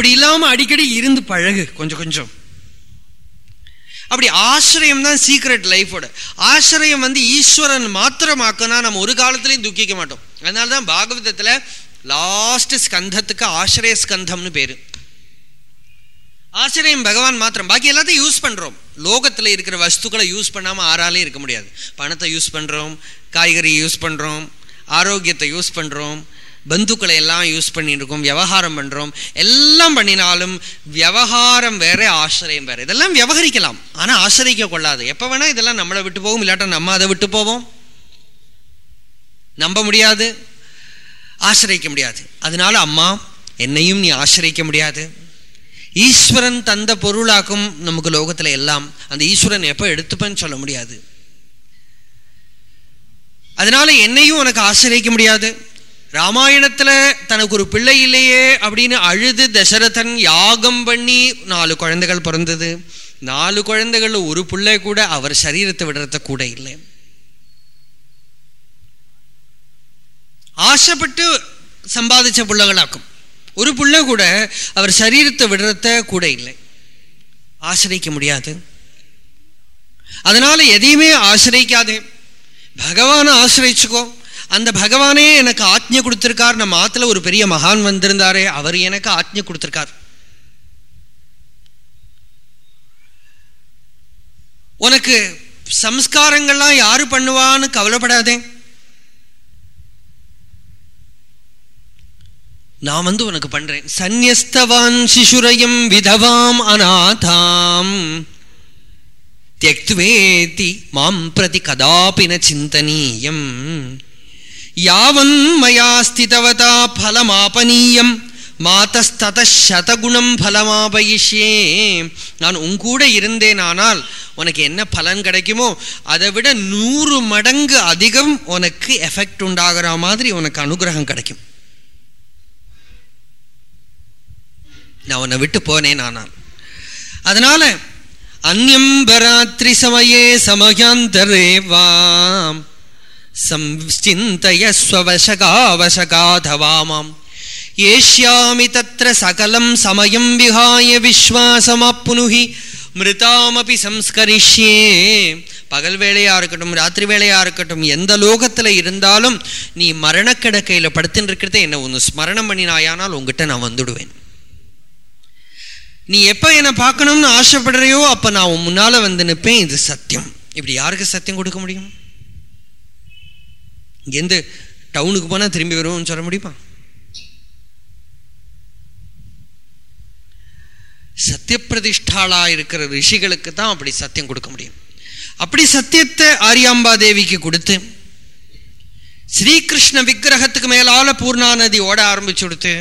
அப்படி இல்லாம அடிக்கடி இருந்து பழகு கொஞ்சம் கொஞ்சம். அப்படி ஆசிரியம் தான் சீக்ரெட் லைஃபோட ஆசிரியம் வந்து ஈஸ்வரன் மாத்திரமாக்குனா நம்ம ஒரு காலத்திலையும் துக்கிக்க மாட்டோம். அதனால தான் பாகவதத்துல லாஸ்ட் ஸ்கந்தத்துக்கு ஆசிரிய ஸ்கந்தம்னு பேரு. ஆசிரியம் பகவான் மாத்திரம். பாக்கி எல்லாத்தையும் யூஸ் பண்றோம். லோகத்துல இருக்கிற வஸ்துக்களை யூஸ் பண்ணாம ஆறாலே இருக்க முடியாது. பணத்தை யூஸ் பண்றோம் காய்கறி யூஸ் பண்றோம் ஆரோக்கியத்தை யூஸ் பண்றோம் பந்துக்களை எல்லாம் யூஸ் பண்ணிட்டு இருக்கோம் விவகாரம் பண்ணுறோம் எல்லாம் பண்ணினாலும் விவகாரம் வேற ஆசிரியம் வேறு. இதெல்லாம் விவகரிக்கலாம். ஆனால் ஆசிரியிக்க கொள்ளாது. எப்போ வேணால் இதெல்லாம் நம்மளை விட்டு போகும் இல்லாட்டா நம்ம அதை விட்டு போவோம். நம்ப முடியாது. ஆசிரியிக்க முடியாது. அதனால அம்மா என்னையும் நீ ஆசிரியிக்க முடியாது. ஈஸ்வரன் தந்த பொருளாக்கும் நமக்கு லோகத்தில் எல்லாம். அந்த ஈஸ்வரன் எப்போ எடுத்துப்பேன்னு சொல்ல முடியாது. அதனால என்னையும் உனக்கு ஆசிரியிக்க முடியாது. ராமாயணத்துல தனக்கு ஒரு பிள்ளை இல்லையே அப்படின்னு அழுது தசரதன் யாகம் பண்ணி நாலு குழந்தைகள் பிறந்தது. நாலு குழந்தைகள் ஒரு பிள்ளை கூட அவர் சரீரத்தை விடுறத கூட இல்லை. ஆசைப்பட்டு சம்பாதிச்ச பிள்ளைகளாக்கும். ஒரு பிள்ளை கூட அவர் சரீரத்தை விடுறத கூட இல்லை. ஆசிரியிக்க முடியாது. அதனால எதையுமே ஆசிரியிக்காதே பகவானை ஆசிரிச்சுக்கோ. அந்த பகவானே எனக்கு ஆத்மிய கொடுத்துருக்கார். நம்ம ஆற்றுல ஒரு பெரிய மகான் வந்திருந்தாரே அவர் எனக்கு ஆத்மிய கொடுத்துருக்கார். உனக்கு சம்ஸ்காரங்கள்லாம் யாரு பண்ணுவான்னு கவலைப்படாதே. நான் வந்து உனக்கு பண்றேன். சந்நியஸ்தவான் சிசுரையும் விதவாம் அநாதாம். தியக்துவேதி மாம் பிரதி கதாபின சிந்தனீயம். யாவன் மயா ஸ்திதவதா பலமாபனீயம். மாதஸ்தத சதகுணம் பலமாபயிஷே நான் உங்கூட இருந்தேனானால் உனக்கு என்ன பலன் கிடைக்குமோ அதை விட நூறு மடங்கு அதிகம் உனக்கு எஃபெக்ட் உண்டாகிற மாதிரி உனக்கு அனுகிரகம் கிடைக்கும். நான் உன்னை விட்டு போனேன் ஆனால் அதனால அந்யம்பராத்திரி சமயே சமயாந்தரே வாம் संचिन्तयस्ववशकावशकाधवामाम् येष्यामि तत्र सकलं समयं विहाय विश्वासमाप्नुहि மிருதாமபி சம்ஸ்கரிஷ்யே பகல் வேலையா இருக்கட்டும் ராத்திரி வேலையா இருக்கட்டும் எந்த லோகத்துல இருந்தாலும் நீ மரணக்கிடக்கையில படுத்துன்னு இருக்கிறத என்ன ஒன்று ஸ்மரணம் பண்ணினாயானால் உங்ககிட்ட நான் வந்துடுவேன் நீ எப்ப என்னை பார்க்கணும்னு ஆசைப்படுறியோ அப்ப நான் உன் முன்னால வந்து நிற்பேன் இது சத்தியம் இப்படி யாருக்கு சத்தியம் கொடுக்க முடியும் இங்கேருந்து டவுனுக்கு போனால் திரும்பி வருவோம்னு சொல்ல முடியுமா? சத்தியப்பிரதிஷ்டாளா இருக்கிற ரிஷிகளுக்கு தான் அப்படி சத்தியம் கொடுக்க முடியும். அப்படி சத்தியத்தை ஆரியாம்பா தேவிக்கு கொடுத்து ஸ்ரீகிருஷ்ண விக்கிரகத்துக்கு மேலால பூர்ணாநதி ஓட ஆரம்பிச்சு கொடுத்து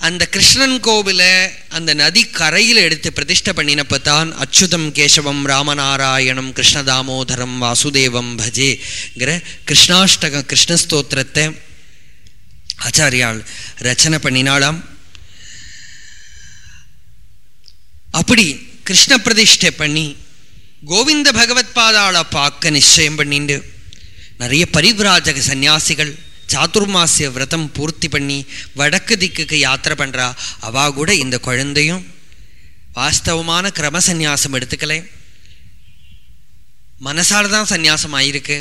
அந்த கிருஷ்ணன் கோவில அந்த நதி கரையில் எடுத்து பிரதிஷ்ட பண்ணினப்போ தான் அச்சுதம் கேசவம் ராமநாராயணம் கிருஷ்ணதாமோதரம் வாசுதேவம் பஜேங்கிற கிருஷ்ணாஷ்டக கிருஷ்ணஸ்தோத்திரத்தை ஆச்சாரியால் ரச்சனை பண்ணினாலாம் அப்படி கிருஷ்ண பிரதிஷ்டை பண்ணி கோவிந்த பகவத் பாதாளை பார்க்க நிச்சயம் பண்ணிண்டு நிறைய பரிவிராஜக சந்நியாசிகள் சாத்துர்மாசிய விரதம் பூர்த்தி பண்ணி வடக்கு திக்குக்கு யாத்திரை பண்ணுறா அவா கூட இந்த குழந்தையும் வாஸ்தவமான கிரம சந்நியாசம் எடுத்துக்கலை மனசால் தான் சந்நியாசம் ஆயிருக்கு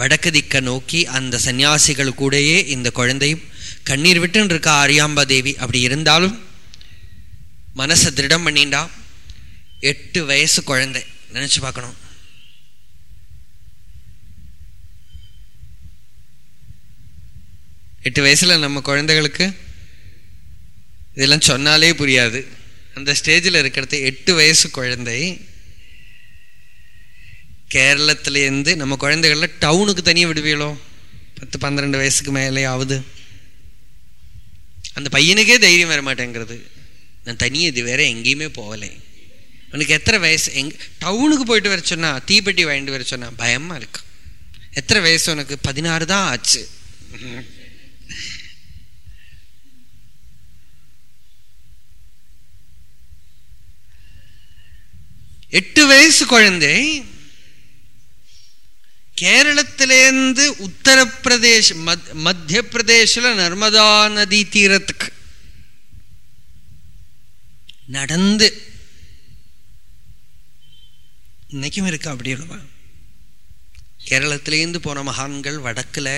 வடக்கு திக்கை நோக்கி அந்த சந்நியாசிகள் கூடயே இந்த குழந்தையும் கண்ணீர் விட்டுன்னு இருக்கா ஆரியாம்பா தேவி அப்படி இருந்தாலும் மனசை திருடம் பண்ணிண்டா. எட்டு வயசு குழந்தை. நினச்சி பார்க்கணும். எட்டு வயசில் நம்ம குழந்தைகளுக்கு இதெல்லாம் சொன்னாலே புரியாது. அந்த ஸ்டேஜில் இருக்கிறது எட்டு வயசு குழந்தை கேரளத்துலேருந்து நம்ம குழந்தைகள டவுனுக்கு தனியாக விடுவீங்களோ? பத்து பன்னிரெண்டு வயசுக்கு மேலே ஆகுது அந்த பையனுக்கே தைரியம் வர மாட்டேங்கிறது. நான் தனியாக இது வேற எங்கேயுமே போகலை. உனக்கு எத்தனை வயசு? எங் டவுனுக்கு போயிட்டு வர சொன்னா தீப்பெட்டி வாங்கிட்டு வர சொன்னா பயமாக இருக்கு. எத்தனை வயசு உனக்கு? பதினாறு தான் ஆச்சு. எட்டு வயசு குழந்தை கேரளத்திலேருந்து உத்தரப்பிரதேஷ் மத்திய பிரதேசில் நர்மதா நதி தீரத்துக்கு நடந்து. இன்னைக்கும் இருக்கா அப்படி இல்லவா கேரளத்திலேருந்து போன மகான்கள் வடக்கில்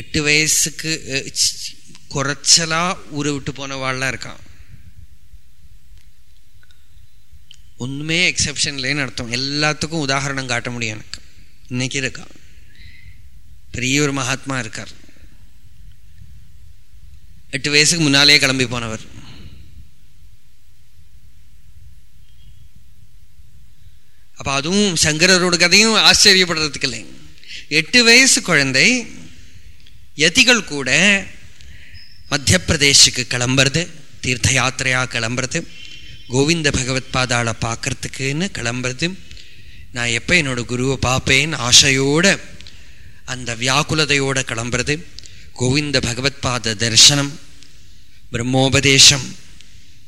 எட்டு வயசுக்கு குறைச்சலாக குறைச்சலா ஊரை விட்டு போனவாள்லாம் இருக்கான். ஒன்றுமே எக்ஸப்ஷன் இல்லைன்னு அர்த்தம். எல்லாத்துக்கும் உதாரணம் காட்ட முடியும் எனக்கு. இன்னைக்கு இருக்கா? பெரிய ஒரு மகாத்மா இருக்கார். எட்டு வயசுக்கு முன்னாலே கிளம்பி போனவர். அப்ப அதுவும் சங்கரரோட கதையும் ஆச்சரியப்படுறதுக்கு இல்லை. எட்டு வயசு குழந்தை யதிகள் கூட மத்திய பிரதேசுக்கு கிளம்புறது தீர்த்த யாத்திரையா கிளம்புறது கோவிந்த பகவத் பாதாளை பார்க்கறதுக்குன்னு கிளம்புறது. நான் எப்போ என்னோடய குருவை பார்ப்பேன்னு ஆசையோட அந்த வியாக்குலதையோட கிளம்புறது. கோவிந்த பகவத் பாத தரிசனம் பிரம்மோபதேசம்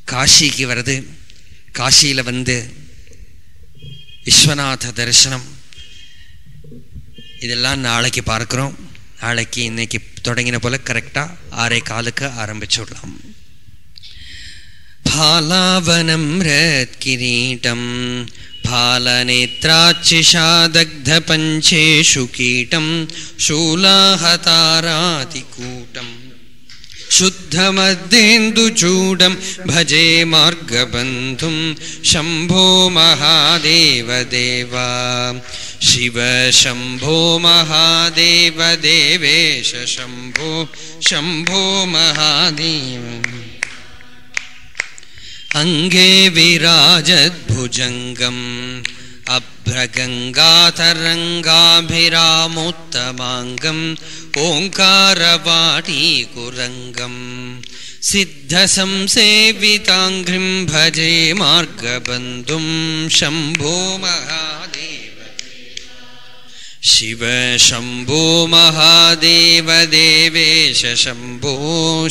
காசிக்கு வருது காசியில் வந்து விஸ்வநாத தரிசனம். இதெல்லாம் நாளைக்கு பார்க்குறோம். நாளைக்கு இன்றைக்கி தொடங்கின போல் கரெக்டாக ஆறே காலுக்கு ஆரம்பிச்சுடலாம். फालावनं रत्किरीटं फालनेत्राच्छिषादग्धपञ्चेषु कीटं शूलाहतारातिकूटम् शुद्धमद्देन्दुचूडं भजे मार्गबन्धुं शम्भो महादेवदेवा। शिव शम्भो महादेवदेवेश शम्भो शम्भो महादेव अङ्गे विराजद्भुजङ्गम् अभ्रगङ्गातरङ्गाभिरामोत्तमाङ्गम् ओङ्कारवाटीकुरङ्गम् सिद्धसंसेविताङ्घ्रिम् भजे मार्गबन्धुं शम्भो महादेव शिव शम्भो महादेव देवेश शम्भो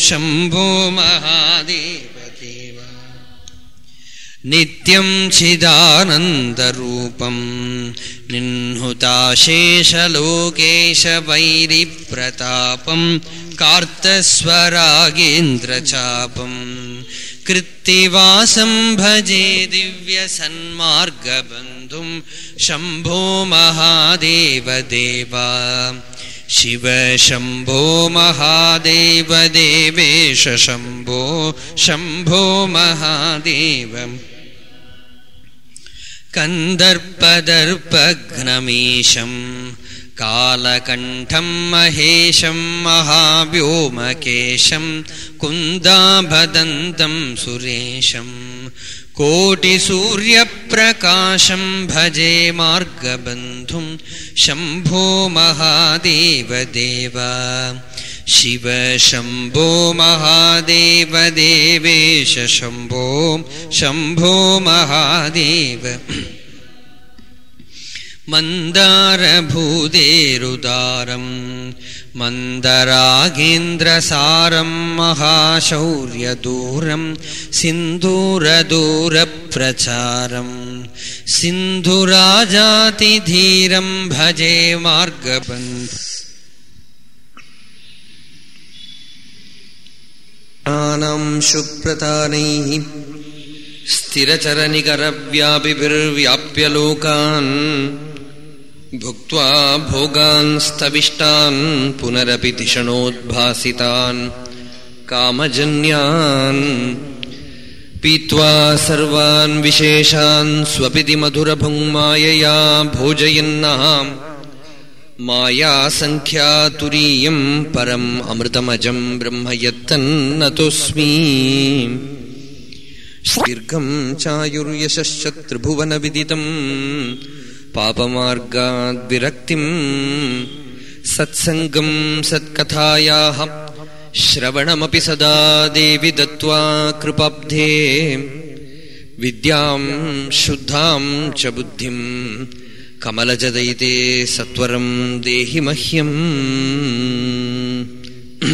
शम्भो महादेव। देव नित्यं चिदानन्दरूपं निह्नुताशेषलोकेशवैरिप्रतापं कार्तस्वरागेन्द्रचापं कृत्तिवासं भजे दिव्यसन्मार्गबन्धुं शम्भो महादेव देवा शिव शम्भो महादेव देवेश शम्भो शम्भो महादेव कन्दर्पदर्पघ्नमीशं कालकण्ठं महेशं महाव्योमकेशं कुन्दाभदन्तं सुरेशं कोटिसूर्यप्रकाशं भजे मार्गबन्धुं शम्भो महादेव देवा शिव शम्भो महादेव देवेश शम्भो शम्भो महादेव। मन्दारभूदेरुदारं मन्दरागेन्द्रसारं महाशौर्यदूरं सिन्धूरदूरप्रचारं सिन्धुराजातिधीरं भजे मार्गबन्ध ानां शुप्रतानैः स्थिरचरनिकरव्यापिभिर्व्याप्य लोकान् भुक्त्वा भोगान् स्तविष्टान् पुनरपि धिषणोद्भासितान् कामजन्यान् पीत्वा सर्वान् विशेषान् स्वपिति मधुरभुङ्मायया भोजयन्नः मायासङ्ख्यातुरीयम् परम् अमृतमजम् ब्रह्म यत्तन्नतोऽस्मि। दीर्घम् चायुर्यशश्च त्रिभुवनविदितम् पापमार्गाद्विरक्तिम् सत्सङ्गम् सत्कथायाः श्रवणमपि सदा देवि दत्त्वा कृपाब्धे। विद्याम् शुद्धाम् च बुद्धिम् कमलजदयिते सत्वरम् देहि मह्यम्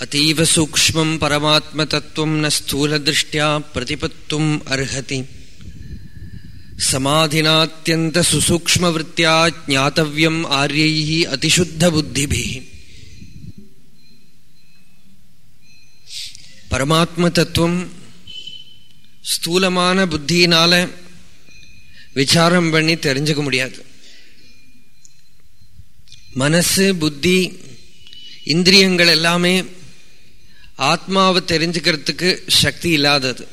अतीवसूक्ष्मम् परमात्मतत्त्वम् न स्थूलदृष्ट्या प्रतिपत्तुम् अर्हति। समाधिनात्यन्तसुसूक्ष्मवृत्त्या ज्ञातव्यम् आर्यैः अतिशुद्धबुद्धिभिः। परमात्मतत्त्वम् ஸ்தூலமான புத்தியினால விசாரம் பண்ணி தெரிஞ்சுக்க முடியாது. மனசு புத்தி இந்திரியங்கள் எல்லாமே ஆத்மாவை தெரிஞ்சுக்கிறதுக்கு சக்தி இல்லாதது.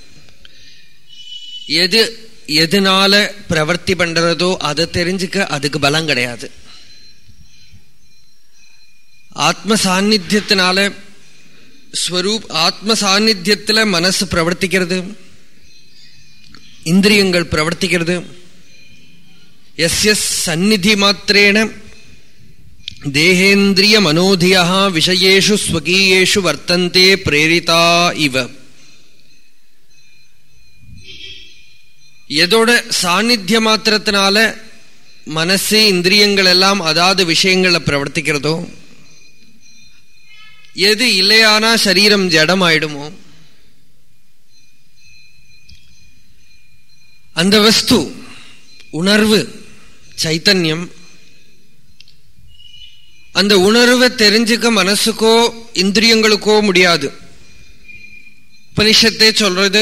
எது எதனால பிரவர்த்தி பண்றதோ அதை தெரிஞ்சுக்க அதுக்கு பலம் கிடையாது. ஆத்ம சாநித்தியத்தினால ஸ்வரூப் ஆத்ம சாநித்தியத்தில் மனசு பிரவர்த்திக்கிறது. இந்திரியங்கள் பிரவர்த்திக்கிறது. எஸ் எஸ் சந்நிதி மாத்திரேன. தேகேந்திரிய மனோதியா விஷயேஷு ஸ்வகீயேஷு வர்த்தந்தே பிரேரிதா இவ. எதோட சாநித்திய மாத்திரத்தினால மனசு இந்திரியங்கள் எல்லாம் அதாவது விஷயங்களில் பிரவர்த்திக்கிறதோ எது இல்லையானா சரீரம் ஜடமாயிடுமோ அந்த வஸ்து உணர்வு சைத்தன்யம் அந்த உணர்வை தெரிஞ்சுக்க மனசுக்கோ இந்திரியங்களுக்கோ முடியாது. உபனிஷத்தே சொல்றது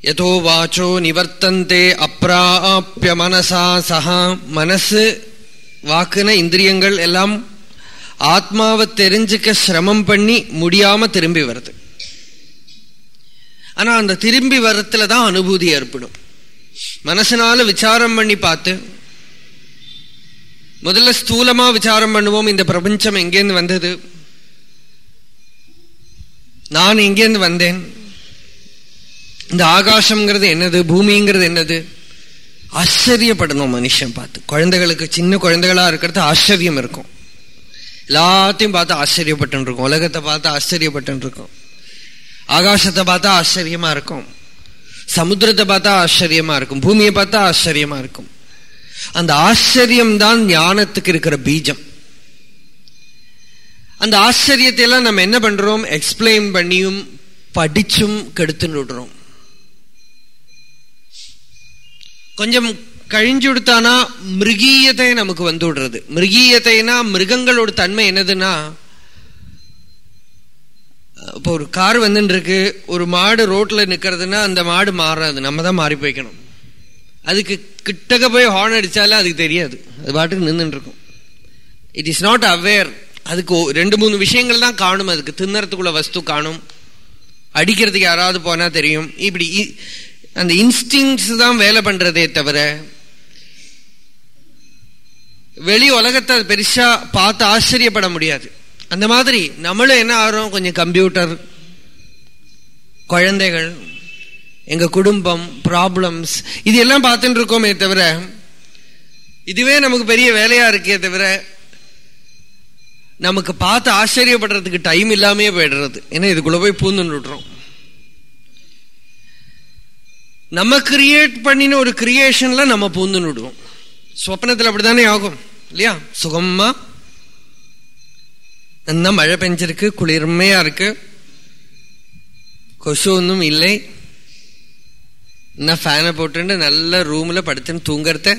எதோ வாச்சோ நிவர்த்தந்தே அப்ராப்பிய மனசா சஹா. மனசு வாக்குன இந்திரியங்கள் எல்லாம் ஆத்மாவை தெரிஞ்சுக்க சிரமம் பண்ணி முடியாம திரும்பி வருது. ஆனா அந்த திரும்பி வரத்துல தான் அனுபூதி ஏற்படும். மனசனால விசாரம் பண்ணி பார்த்து முதல்ல ஸ்தூலமா விசாரம் பண்ணுவோம் இந்த பிரபஞ்சம் எங்கேருந்து வந்தது? நான் எங்கேருந்து வந்தேன்? இந்த ஆகாசம்ங்கிறது என்னது? பூமிங்கிறது என்னது? ஆச்சரியப்படணும் மனுஷன் பார்த்து. குழந்தைகளுக்கு சின்ன குழந்தைகளா இருக்கிறது ஆச்சரியம் இருக்கும். எல்லாத்தையும் பார்த்து ஆச்சரியப்பட்டு இருக்கும் உலகத்தை பார்த்து ஆச்சரியப்பட்டு இருக்கும் ஆகாசத்தை பார்த்தா ஆச்சரியமா இருக்கும். சமுத்திரத்தை பார்த்தா ஆச்சரியமா இருக்கும். பூமியை பார்த்தா ஆச்சரியமா இருக்கும். அந்த ஆச்சரியம் தான் ஞானத்துக்கு இருக்கிற பீஜம். அந்த ஆச்சரியத்தை எல்லாம் நம்ம என்ன பண்றோம்? எக்ஸ்பிளைன் பண்ணியும் படிச்சும் கெடுத்துன்னு விடுறோம். கொஞ்சம் கழிஞ்சு கொடுத்தானா மிருகீயத்தை நமக்கு வந்து விடுறது. மிருகீயத்தைனா மிருகங்களோட தன்மை என்னதுன்னா இப்போ ஒரு கார் வந்துட்டு இருக்கு ஒரு மாடு ரோட்டில் நிற்கிறதுனா அந்த மாடு மாறாது. நம்ம தான் மாறி போய்க்கணும். அதுக்கு கிட்டக்க போய் ஹார்ன் அடித்தாலே அதுக்கு தெரியாது. அது பாட்டுக்கு நின்றுட்டுருக்கும் இட் இஸ் நாட் அவேர் அதுக்கு ரெண்டு மூணு விஷயங்கள் தான் காணும். அதுக்கு தின்னறதுக்குள்ள வஸ்து காணும். அடிக்கிறதுக்கு யாராவது போனால் தெரியும். இப்படி அந்த இன்ஸ்டிங்ஸ் தான் வேலை பண்ணுறதே தவிர வெளி உலகத்தை பெருசாக பார்த்து ஆச்சரியப்பட முடியாது. அந்த மாதிரி நம்மளும் என்ன ஆகிறோம்? கொஞ்சம் கம்ப்யூட்டர் குழந்தைகள் எங்கள் குடும்பம் ப்ராப்ளம்ஸ் இது எல்லாம் பார்த்துட்டு இருக்கோமே தவிர இதுவே நமக்கு பெரிய வேலையாக இருக்கே தவிர நமக்கு பார்த்து ஆச்சரியப்படுறதுக்கு டைம் இல்லாமையே போயிடுறது. ஏன்னா இதுக்குள்ள போய் பூந்துன்னு விட்றோம் நம்ம கிரியேட் பண்ணின ஒரு கிரியேஷன்ல நம்ம பூந்துன்னு விடுவோம் சொப்னத்தில் அப்படிதானே ஆகும்? இல்லையா? சுகமாக நல்லா மழை பெஞ்சிருக்கு? குளிர்மையா இருக்கு. கொசு ஒன்றும் இல்லை. என்ன ஃபேனை போட்டு நல்ல ரூமில் படுத்துன்னு தூங்குறத?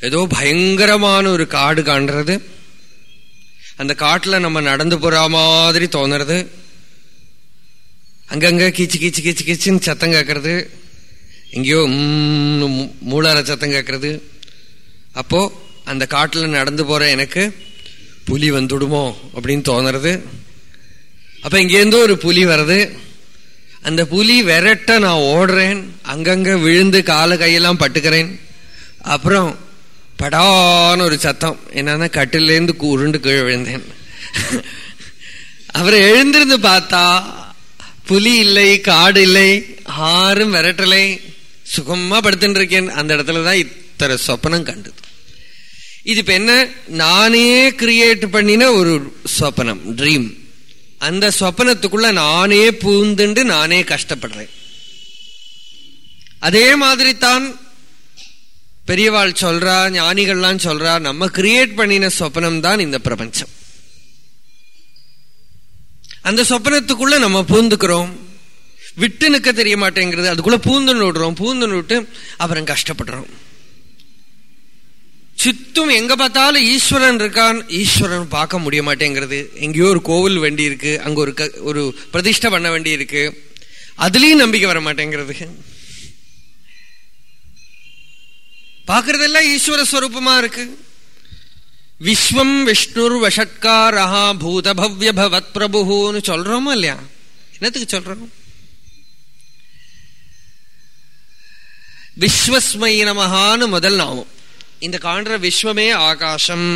ஏதோ பயங்கரமான ஒரு காடு காண்றது. அந்த காட்டில் நம்ம நடந்து போகிற மாதிரி தோணுறது. அங்கங்கே கீச்சு கீச்சு கீச்சு கீச்சுன்னு சத்தம் கேட்கறது எங்கேயோ மூளார சத்தம் கேட்கறது அப்போது அந்த காட்டில் நடந்து போகிற எனக்கு புலி வந்துடுமோ அப்படின்னு தோணுறது. அப்போ இங்கேருந்து ஒரு புலி வருது. அந்த புலி விரட்ட நான் ஓடுறேன். அங்கங்கே விழுந்து காலை கையெல்லாம் பட்டுக்கிறேன். அப்புறம் படான ஒரு சத்தம். என்னன்னா கட்டிலேருந்து உருண்டு கீழே விழுந்தேன். அவரை எழுந்திருந்து பார்த்தா புலி இல்லை காடு இல்லை ஆறும் விரட்டலை. சுகமாக படுத்துட்டு இருக்கேன். அந்த இடத்துலதான் இத்தனை சொப்பனம் கண்டது. இது இப்ப என்ன? நானே கிரியேட் பண்ணின ஒரு சொப்பனம் ட்ரீம் அந்த சொப்பனத்துக்குள்ள நானே பூந்துண்டு நானே கஷ்டப்படுறேன். அதே மாதிரி தான் பெரியவாள் சொல்றா ஞானிகள்லாம் சொல்றா நம்ம கிரியேட் பண்ணின சொப்பனம் தான் இந்த பிரபஞ்சம். அந்த சொப்பனத்துக்குள்ள நம்ம பூந்துக்கிறோம் விட்டு நிற்க தெரிய மாட்டேங்கிறது அதுக்குள்ள பூந்து விடுறோம் பூந்து விட்டு அப்புறம் கஷ்டப்படுறோம். சித்தும் எங்க பார்த்தாலும் ஈஸ்வரன் இருக்கான். ஈஸ்வரன் பார்க்க முடிய மாட்டேங்கிறது. எங்கேயோ ஒரு கோவில் வேண்டி இருக்கு அங்க ஒரு ஒரு பிரதிஷ்டை பண்ண வேண்டி இருக்கு அதுலயும் நம்பிக்கை வர மாட்டேங்கிறது. பார்க்கறதெல்லாம் ஈஸ்வர ஸ்வரூபமா இருக்கு. விஸ்வம் விஷ்ணுர் வஷட்காரஹா பூத பவ்ய பவத் பிரபுன்னு சொல்றோமா இல்லையா? என்னத்துக்கு சொல்றோம்? விஸ்வஸ்மை நமஹான்னு முதல் நாமம். இந்த காண்ற விஸ்வமே ஆகாசம்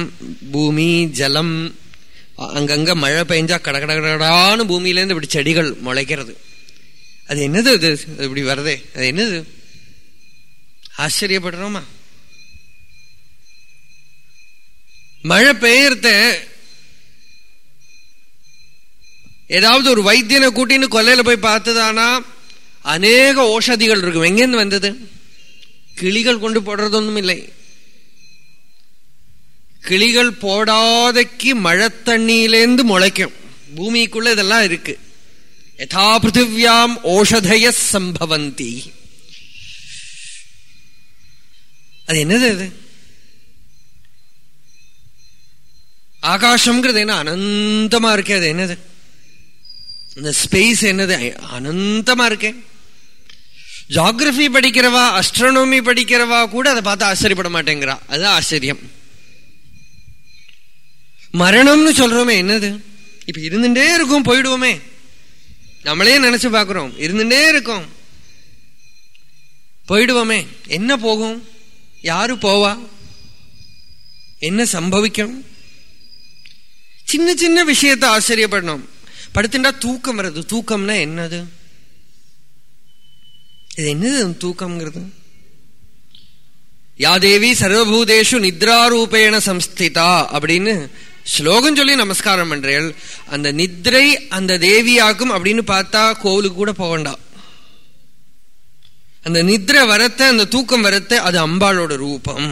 பூமி ஜலம் அங்கங்க மழை பெஞ்சா கடகடகடான்னு பூமியிலேருந்து இப்படி செடிகள் முளைக்கிறது. அது என்னது அது இப்படி வருதே? அது என்னது? ஆச்சரியப்படுறோமா? மழை பெய்யறத ஏதாவது ஒரு வைத்தியனை கூட்டின்னு கொல்லையில போய் பார்த்ததானா? அநேக ஓஷதிகள் இருக்கும். எங்கேருந்து வந்தது? கிளிகள் கொண்டு போடுறது ஒன்றும் இல்லை கிளிகள் போடாதக்கு மழை தண்ணியிலேந்து முளைக்கும். பூமிக்குள்ள இதெல்லாம் இருக்கு. யதா பிருத்திவியாம் ஓஷதய சம்பவந்தி. அது என்னது அது? ஆகாசம்ங்கிறது என்ன? அனந்தமா இருக்கே அது என்னது? இந்த ஸ்பேஸ் என்னது? அனந்தமா இருக்கேன் ஜாகிரபி படிக்கிறவா அஸ்ட்ரானமி படிக்கிறவா கூட அதை பார்த்து ஆச்சரியப்பட மாட்டேங்கிறா. அதுதான் ஆச்சரியம். மரணம்னு சொல்றோமே என்னது? இப்ப இருந்துட்டே இருக்கும் போயிடுவோமே. நம்மளே நினைச்சு பாக்குறோம் இருந்துட்டே இருக்கும். போயிடுவோமே. என்ன போகும்? யாரு போவா? என்ன சம்பவிக்கும்? சின்ன சின்ன விஷயத்த ஆச்சரியப்படணும். படுத்துட்டா தூக்கம் வருது. தூக்கம்னா என்னது? இது என்னது தூக்கம்ங்கிறது? யாதேவி சர்வபூதேஷு நித்ராரூபேண சம்ஸ்திதா அப்படின்னு ஸ்லோகம் சொல்லி நமஸ்காரம் பண்றேள். அந்த நித்ரை அந்த தேவியாக்கும் அப்படின்னு பார்த்தா கோவிலுக்கு கூட போக வேண்டாம். அந்த நித்ரை வரத்த அந்த தூக்கம் வரத்த அது அம்பாளோட ரூபம்.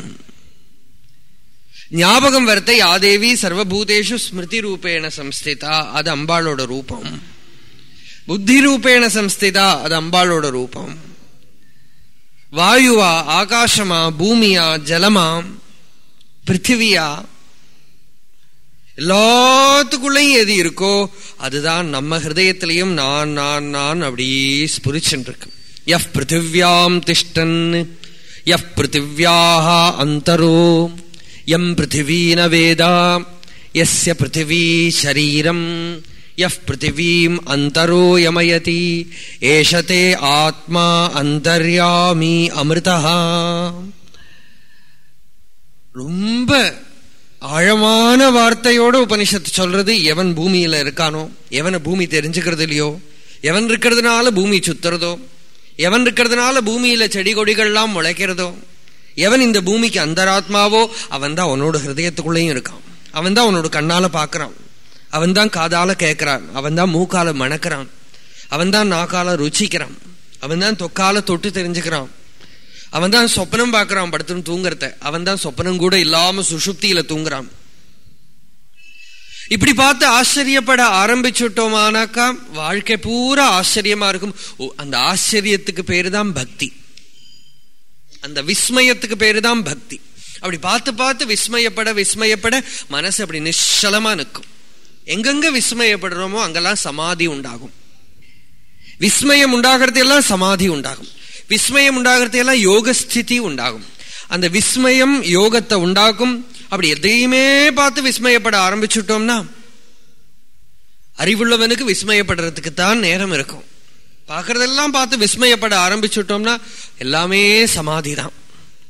ஞாபகம் வரத்த யாதேவி சர்வபூதேஷு ஸ்மிருதி ரூபேண சம்ஸ்திதா அது அம்பாளோட ரூபம். புத்தி ரூபேண சம்ஸ்திதா அது அம்பாளோட ரூபம். வாயுவா ஆகாசமா பூமியா ஜலமா பிருத்திவியா எல்லாத்துக்குள்ளேயும் எது இருக்கோ அதுதான் நம்ம ஹிருதயத்திலையும் நான் நான் நான் அப்படியே ஸ்புரிச்சுருக்கு எஃப் பிருத்திவியாம் திஷ்டன் எஃப் பிருத்திவியாக அந்தரோ எம் பிருத்திவீன வேதா எஸ்ய பிருத்திவீ சரீரம் எஃப் பிருத்திவீம் அந்தரோ யமயதி ஏஷதே ஆத்மா அந்தர்யாமி அமிர்தா ரொம்ப ஆழமான வார்த்தையோட உபனிஷத்து சொல்றது எவன் பூமியில இருக்கானோ எவனை பூமி தெரிஞ்சுக்கிறது இல்லையோ எவன் இருக்கிறதுனால பூமி சுத்துறதோ எவன் இருக்கிறதுனால பூமியில செடி கொடிகள்லாம் முளைக்கிறதோ எவன் இந்த பூமிக்கு அந்தராத்மாவோ அவன் தான் அவனோட ஹிருதயத்துக்குள்ளேயும் இருக்கான். அவன் தான் அவனோட கண்ணால பாக்குறான். அவன் தான் காதால கேட்கிறான் அவன் தான் மூக்கால மணக்கிறான். அவன் தான் நாக்கால ருச்சிக்கிறான். அவன் தான் தொக்கால தொட்டு தெரிஞ்சுக்கிறான். அவன் தான் சொப்பனம் பார்க்கறான் படுத்துன்னு தூங்குறத. அவன் தான் சொப்பனம் கூட இல்லாம சுஷுப்தியில தூங்குறான். இப்படி பார்த்து ஆச்சரியப்பட ஆரம்பிச்சுட்டோமானாக்கா வாழ்க்கை பூரா ஆச்சரியமா இருக்கும். அந்த ஆச்சரியத்துக்கு பேரு தான் பக்தி. அந்த விஸ்மயத்துக்கு பேரு தான் பக்தி. அப்படி பார்த்து பார்த்து விஸ்மயப்பட விஸ்மயப்பட மனசு அப்படி நிச்சலமா நிற்கும். எங்கெங்க விஸ்மயப்படுறோமோ அங்கெல்லாம் சமாதி உண்டாகும். விஸ்மயம் உண்டாகிறது எல்லாம் சமாதி உண்டாகும். விஸ்மயம் உண்டாகிறதையெல்லாம் யோகஸ்திதி உண்டாகும். அந்த விஸ்மயம் யோகத்தை உண்டாக்கும். அப்படி எதையுமே பார்த்து விஸ்மயப்பட ஆரம்பிச்சுட்டோம்னா அறிவுள்ளவனுக்கு விஸ்மயப்படுறதுக்கு தான் நேரம் இருக்கும். பார்க்கறதெல்லாம் பார்த்து விஸ்மயப்பட ஆரம்பிச்சுட்டோம்னா எல்லாமே சமாதி தான்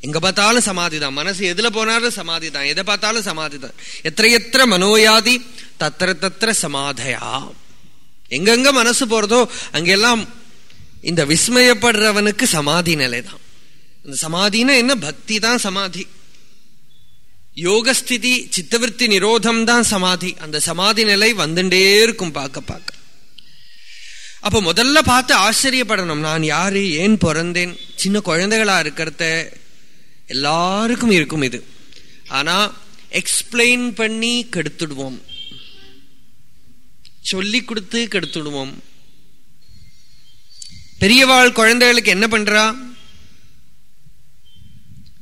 எங்க பார்த்தாலும் சமாதி தான் மனசு எதுல போனாலும் சமாதி தான் எதை பார்த்தாலும் சமாதி தான் எத்த எத்திர மனோயாதி தத்திர தத்திர சமாதையா. எங்கெங்க மனசு போறதோ அங்கெல்லாம் இந்த விஸ்மயப்படுறவனுக்கு சமாதி நிலை தான் இந்த சமாதினா என்ன? பக்தி தான் சமாதி. யோகஸ்திதி சித்தவருத்தி நிரோதம் தான் சமாதி. அந்த சமாதி நிலை வந்துட்டே இருக்கும் பார்க்க பார்க்க. அப்போ முதல்ல பார்த்து ஆச்சரியப்படணும். நான் யாரு? ஏன் பிறந்தேன்? சின்ன குழந்தைகளா இருக்கிறத எல்லாருக்கும் இருக்கும் இது. ஆனா எக்ஸ்பிளைன் பண்ணி கெடுத்துடுவோம். சொல்லி கொடுத்து கெடுத்துடுவோம். பெரியவாள் குழந்தைகளுக்கு என்ன பண்றா?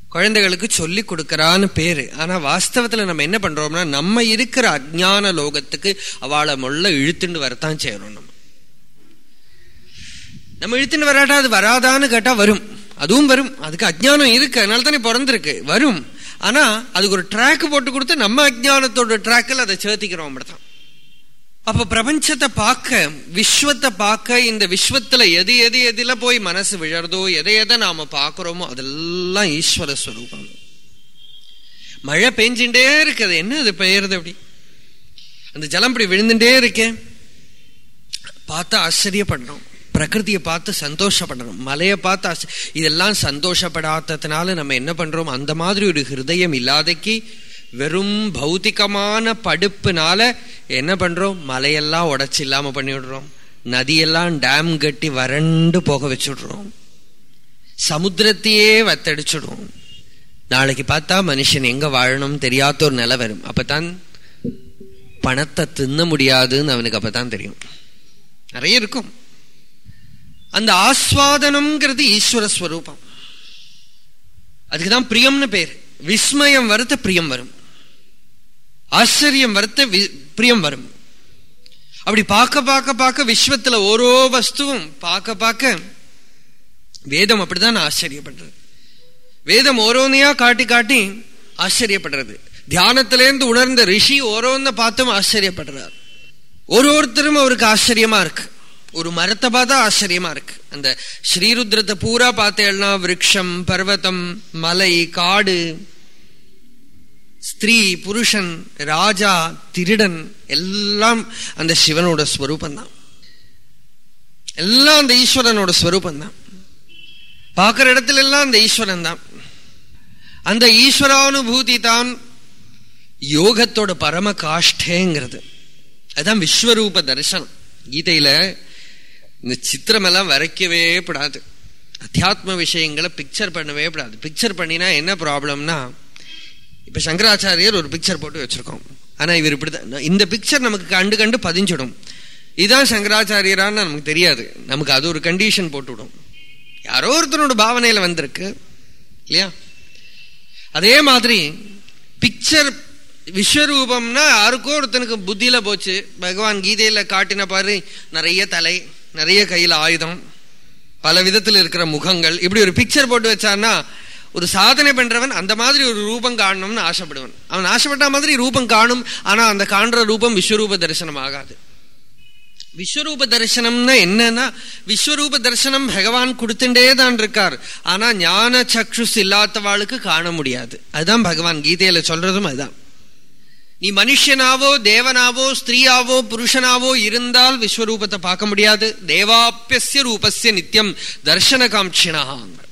குழந்தைகளுக்கு சொல்லி கொடுக்கறான்னு பேரு. ஆனா வாஸ்தவத்துல நம்ம என்ன பண்றோம்னா நம்ம இருக்கிற அஜ்ஞான லோகத்துக்கு அவளை முள்ள இழுத்துண்டு வரத்தான் செய்யறோம் நம்ம. நம்ம இழுத்துன்னு வராட்டா அது வராதான்னு கேட்டா வரும். அதுவும் வரும். அதுக்கு அஜ்ஞானம் இருக்கு. அதனால தானே பிறந்திருக்கு. வரும். ஆனா அதுக்கு ஒரு ட்ராக் போட்டு கொடுத்து நம்ம அஜ்ஞானத்தோட ட்ராக்கில் அதை சேர்த்திக்கிறோம் அப்படித்தான். அப்ப பிரபஞ்சத்தை பார்க்க விஸ்வத்தை பார்க்க இந்த விஸ்வத்துல எது எது எதுல போய் மனசு விழறதோ எதை எதை நாம பாக்குறோமோ அதெல்லாம் ஈஸ்வர ஸ்வரூபம் மழை பெஞ்சுட்டே இருக்குது. என்ன அது பெய்யறது அப்படி? அந்த ஜலம் இப்படி விழுந்துட்டே இருக்கேன் பார்த்து ஆச்சரியப்படணும் பிரகிருதியை பார்த்து சந்தோஷப்படணும் மலையை பார்த்து இதெல்லாம் சந்தோஷப்படாததுனால நம்ம என்ன பண்றோம்? அந்த மாதிரி ஒரு ஹிருதயம் இல்லாதக்கு வெறும் பௌத்திகமான படுப்புனால என்ன பண்றோம்? மலையெல்லாம் உடச்சி இல்லாம பண்ணிவிடுறோம். நதியெல்லாம் டேம் கட்டி வறண்டு போக வச்சுடுறோம். சமுத்திரத்தையே வத்தடிச்சுடுவோம். நாளைக்கு பார்த்தா மனுஷன் எங்க வாழணும் தெரியாத ஒரு நிலை வரும். அப்பதான் பணத்தை தின்ன முடியாதுன்னு அவனுக்கு அப்பதான் தெரியும். நிறைய இருக்கும். அந்த ஆஸ்வாதனம்ங்கிறது ஈஸ்வர ஸ்வரூபம். அதுக்குதான் பிரியம்னு பேர். விஸ்மயம் வருத்த பிரியம் வரும். ஆச்சரியம் வரத்த வி- பிரியம் வரும். அப்படி பார்க்க பார்க்க பார்க்க விஸ்வத்துல ஓரோ வஸ்துவும் பார்க்க பார்க்க வேதம் அப்படிதான் ஆச்சரியப்படுறது. வேதம் ஓரோனையா காட்டி காட்டி ஆச்சரியப்படுறது. தியானத்திலேருந்து உணர்ந்த ரிஷி ஓரோன்ன பார்த்தும் ஆச்சரியப்படுறார். ஒரு ஒருத்தரும் அவருக்கு ஆச்சரியமா இருக்கு. ஒரு மரத்தை பார்த்தா ஆச்சரியமா இருக்கு. அந்த ஸ்ரீருத்ரத்தை பூரா பார்த்தேன்னா விரக்ஷம் பர்வதம் மலை காடு ஸ்திரீ புருஷன் ராஜா திருடன் எல்லாம் அந்த சிவனோட ஸ்வரூபந்தான். எல்லாம் அந்த ஈஸ்வரனோட ஸ்வரூபந்தான். பார்க்குற இடத்துல எல்லாம் அந்த ஈஸ்வரன் தான் அந்த ஈஸ்வரானுபூதி தான் யோகத்தோட பரம காஷ்டேங்கிறது அதுதான் விஸ்வரூப தரிசனம். கீதையில இந்த சித்திரம் எல்லாம் வரைக்கவே கூடாது அத்தியாத்ம விஷயங்களை பிக்சர் பண்ணவே கூடாது பிக்சர் பண்ணினா என்ன ப்ராப்ளம்னா இப்ப சங்கராச்சாரியர் ஒரு பிக்சர் போட்டு வச்சிருக்கோம். ஆனா இவர் இப்படிதான் இந்த பிக்சர் நமக்கு கண்டு கண்டு பதிஞ்சிடும். இதுதான் சங்கராச்சாரியரான்னு நமக்கு தெரியாது. நமக்கு அது ஒரு கண்டிஷன் போட்டுவிடும். யாரோ ஒருத்தனோட பாவனையில வந்திருக்கு இல்லையா? அதே மாதிரி பிக்சர் விஸ்வரூபம்னா யாருக்கோ ஒருத்தனுக்கு புத்தியில போச்சு. பகவான் கீதையில காட்டின பாரு நிறைய தலை நிறைய கையில ஆயுதம் பல விதத்தில் இருக்கிற முகங்கள். இப்படி ஒரு பிக்சர் போட்டு வச்சான்னா ஒரு சாதனை பண்றவன் அந்த மாதிரி ஒரு ரூபம் காணணும்னு ஆசைப்படுவன். அவன் ஆசைப்பட்ட மாதிரி ரூபம் காணும் ஆனா அந்த காண்ற ரூபம் விஸ்வரூப தரிசனம் ஆகாது விஸ்வரூப தரிசனம்னா என்னன்னா விஸ்வரூப தரிசனம் பகவான் கொடுத்துட்டே தான் இருக்கார். ஆனா ஞான சக்ஷுஸ் இல்லாதவாளுக்கு காண முடியாது. அதுதான் பகவான் கீதையில சொல்றதும் அதுதான். நீ மனுஷனாவோ தேவனாவோ ஸ்திரீயாவோ புருஷனாவோ இருந்தால் விஸ்வரூபத்தை பார்க்க முடியாது. தேவாப்பிய ரூபஸ்ய நித்தியம் தர்சன காட்சிணாங்க